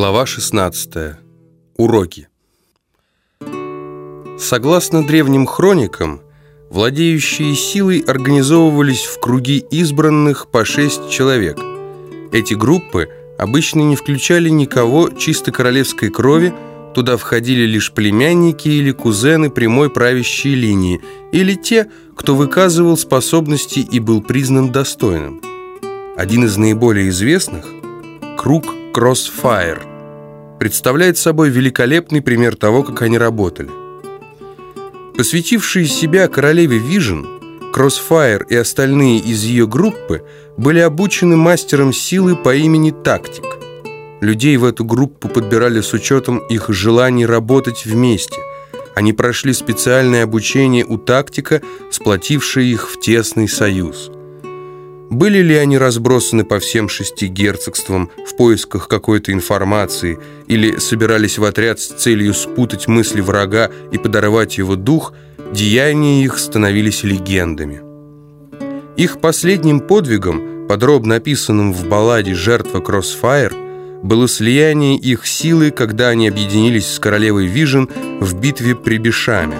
Глава 16. Уроки. Согласно древним хроникам, владеющие силой организовывались в круги избранных по шесть человек. Эти группы обычно не включали никого чисто королевской крови, туда входили лишь племянники или кузены прямой правящей линии, или те, кто выказывал способности и был признан достойным. Один из наиболее известных – круг Crossfire представляет собой великолепный пример того, как они работали. Посвятившие себя королеве Вижен, Crossfire и остальные из ее группы были обучены мастером силы по имени Тактик. Людей в эту группу подбирали с учетом их желаний работать вместе. Они прошли специальное обучение у Тактика, сплотившее их в тесный союз – были ли они разбросаны по всем шести герцогствам в поисках какой-то информации или собирались в отряд с целью спутать мысли врага и подорвать его дух, деяния их становились легендами. Их последним подвигом, подробно описанным в балладе «Жертва Кроссфайр», было слияние их силы, когда они объединились с королевой Вижен в битве при Бешаме.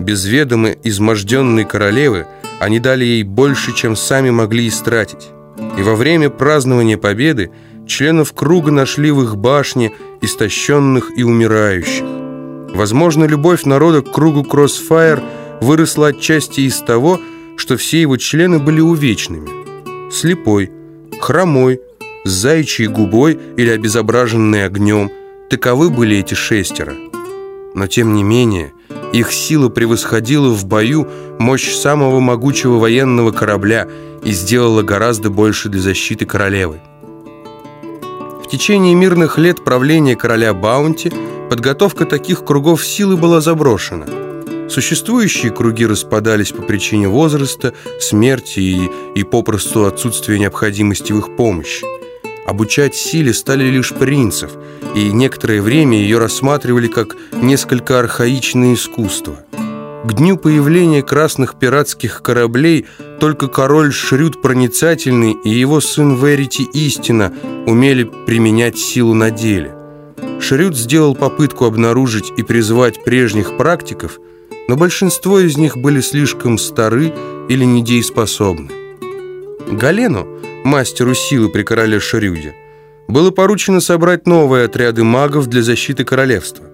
Без ведома изможденной королевы – они дали ей больше, чем сами могли истратить. И во время празднования победы членов круга нашли в их башне истощенных и умирающих. Возможно, любовь народа к кругу Кроссфайр выросла отчасти из того, что все его члены были увечными. Слепой, хромой, с заячьей губой или обезображенный огнем. Таковы были эти шестеро. Но тем не менее, их сила превосходила в бою мощь самого могучего военного корабля и сделала гораздо больше для защиты королевы. В течение мирных лет правления короля Баунти подготовка таких кругов силы была заброшена. Существующие круги распадались по причине возраста, смерти и, и попросту отсутствия необходимости в их помощи. Обучать силе стали лишь принцев, и некоторое время ее рассматривали как несколько архаичное искусство. К дню появления красных пиратских кораблей только король Шрюд Проницательный и его сын Верити Истина умели применять силу на деле. Шрюд сделал попытку обнаружить и призвать прежних практиков, но большинство из них были слишком стары или недееспособны. Галену мастеру силы при короле Шрюде, было поручено собрать новые отряды магов для защиты королевства.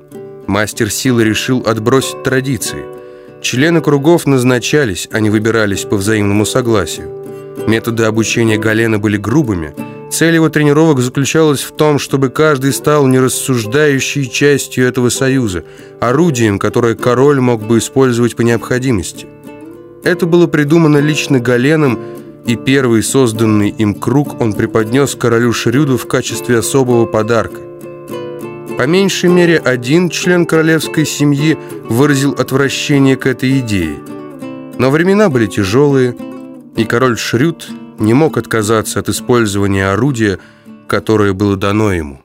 Мастер силы решил отбросить традиции. Члены кругов назначались, а не выбирались по взаимному согласию. Методы обучения Галена были грубыми. Цель его тренировок заключалась в том, чтобы каждый стал нерассуждающей частью этого союза, орудием, которое король мог бы использовать по необходимости. Это было придумано лично Галеном и первый созданный им круг он преподнес королю Шрюду в качестве особого подарка. По меньшей мере один член королевской семьи выразил отвращение к этой идее. Но времена были тяжелые, и король Шрюд не мог отказаться от использования орудия, которое было дано ему.